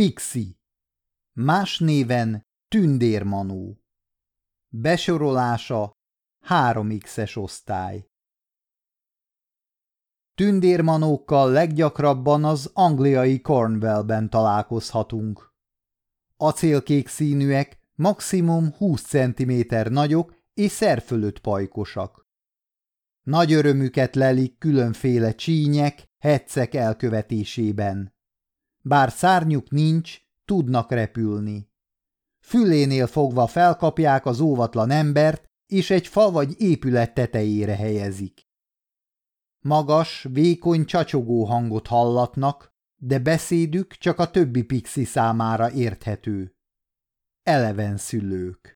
Pixi. Más néven Tündérmanó. Besorolása 3x-es osztály. Tündérmanókkal leggyakrabban az angliai Cornwallben találkozhatunk. Acélkék színűek, maximum 20 cm nagyok és szerfölött pajkosak. Nagy örömüket lelik különféle csínyek, hetszek elkövetésében. Bár szárnyuk nincs, tudnak repülni. Fülénél fogva felkapják az óvatlan embert, és egy fa vagy épület tetejére helyezik. Magas, vékony csacsogó hangot hallatnak, de beszédük csak a többi pixi számára érthető. Eleven szülők.